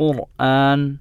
Al-Qur'an